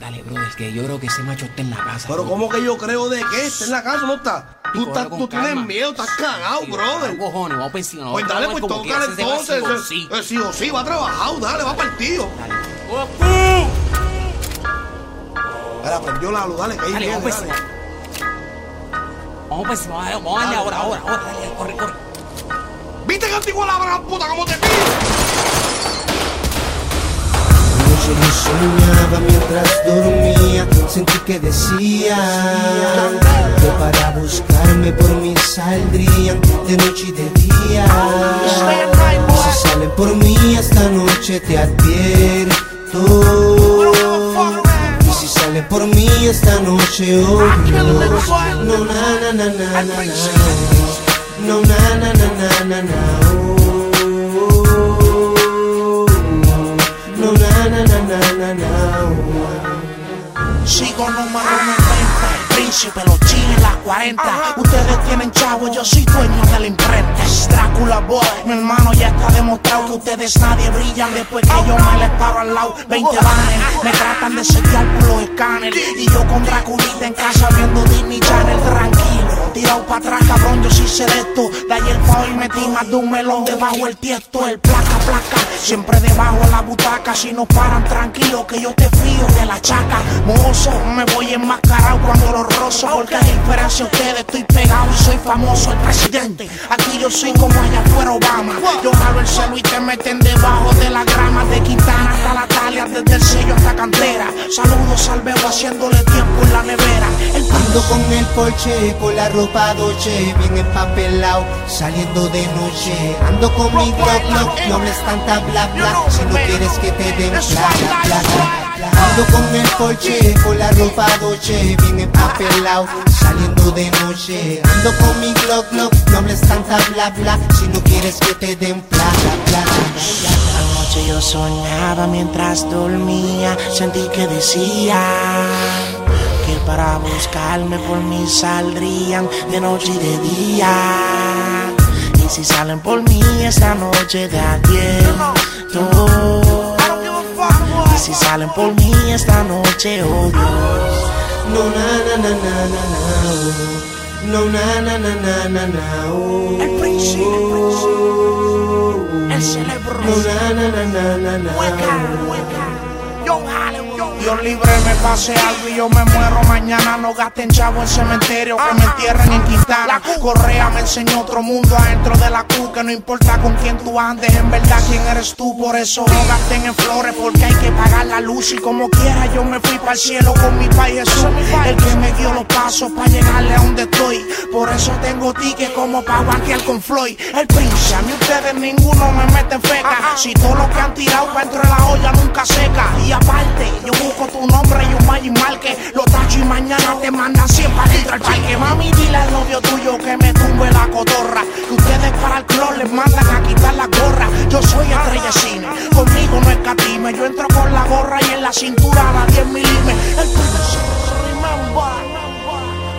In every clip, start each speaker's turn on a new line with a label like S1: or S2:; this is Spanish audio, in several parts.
S1: Dale, brother, que yo creo que ese macho está en la casa.
S2: Pero
S1: bro.
S2: ¿cómo que yo creo de qué? ¿Está en la casa no está? Tú, estás, tú tienes miedo, estás cagado,
S1: Sí,
S2: brother.
S1: cojones, vamos encima.
S2: Pues dale, pues tócale entonces.
S1: Sí,
S2: Eh, Sí o sí, va trabajado, dale, va partido.
S1: Dale.
S2: Espera, prendió la luz, dale, que ahí
S1: Dale,
S2: viene,
S1: vamos
S2: dale.
S1: encima. Vamos encima, vamos a darle ahora, ahora, ahora, dale, corre, corre.
S2: ¿Viste que antiguo la gran puta cómo te pide?
S3: Yo soñaba mientras dormía, sentí que decía que para buscarme por mí saldrían de noche y de día. Si salen por mí esta noche te advierto. Y si salen por mí esta noche, oh Dios, no na na na na na na, no na na na na na na. oh. Na na na.
S4: Sigo número 90, príncipe, los chiles, las 40. Ustedes tienen chavo, yo soy dueño de la imprenta. Drácula Boy, mi hermano ya está demostrado que ustedes nadie brillan después que yo me les paro al lado. 20 vanes, me tratan de setear por los escáneres. Y yo con Draculita en casa viendo Disney Channel tranquilo. Tirado para atrás, cabrón, yo sí sé de esto. De ayer pa' hoy metí más de un melón debajo el tiesto. El placa, placa, siempre debajo de la butaca. Si no paran tranquilo, que yo te fío de la chaca. Mozo, me voy enmascarado cuando los rozo. Porque de ustedes, estoy pegado y soy famoso, el presidente. Aquí yo soy como allá fuera Obama. Yo jalo el celo y te meten debajo de la grama. De Quintana hasta la Talia, desde el sello hasta cantera. Saludos al bebo haciéndole tiempo en la nevera. El
S3: Ando con el Porsche, con la ropa Dolce, bien empapelado, saliendo de noche. Ando con mi Glock, no hables tanta bla bla, si no quieres que te den plaga, plaga. Ando con el Porsche, con la ropa Dolce, bien empapelado, saliendo de noche. Ando con mi Glock, no hables tanta bla bla, si no quieres que te den plaga, plaga.
S4: Anoche yo soñaba mientras dormía, sentí que decía que para buscarme por mí saldrían de noche y de día. Y si salen por mí esta noche de advierto. Y si salen por mí esta noche, oh Dios.
S3: No na na na na na na. No na na na na na na oh.
S4: El príncipe, el cerebro. Hueca, hueca. Dios libre me pase algo y yo me muero mañana. No gasten chavo en cementerio, que me entierren en Quintana. Correa me enseñó otro mundo adentro de la Q. Que no importa con quién tú andes, en verdad quién eres tú. Por eso no gasten en flores, porque hay que pagar la luz. Y como quiera, yo me fui para el cielo con mi Pai Jesús. El que me dio los pasos para llegarle a donde estoy. Por eso tengo ticket como para banquear con Floyd. El príncipe, a mí ustedes ninguno me meten feca. Si todo lo que han tirado para dentro de la olla nunca seca. Y aparte, yo busco tu nombre y un Magic Marque. Lo tacho y mañana te mandan 100 para dentro al parque. Mami, dile al novio tuyo que me tumbe la cotorra. Que ustedes para el clon les mandan a quitar la gorra. Yo soy estrella cine, conmigo no escatime. Yo entro con la gorra y en la cintura la 10 milímetros.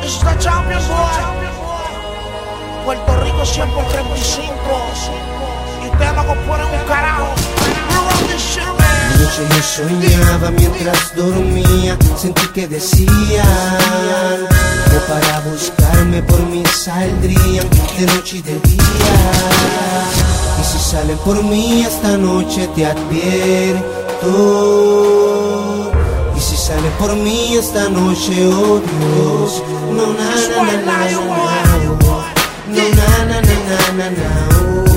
S4: El it's the champion boy. Puerto Rico 100 por 35. Y ustedes no ponen un carajo. Man.
S3: Anoche yo soñaba mientras dormía, sentí que decían que para buscarme por mí saldrían de noche y de día. Y si salen por mí esta noche te advierto. Y si salen por mí esta noche, oh Dios, no na na na na na na, no na na na na na na. oh.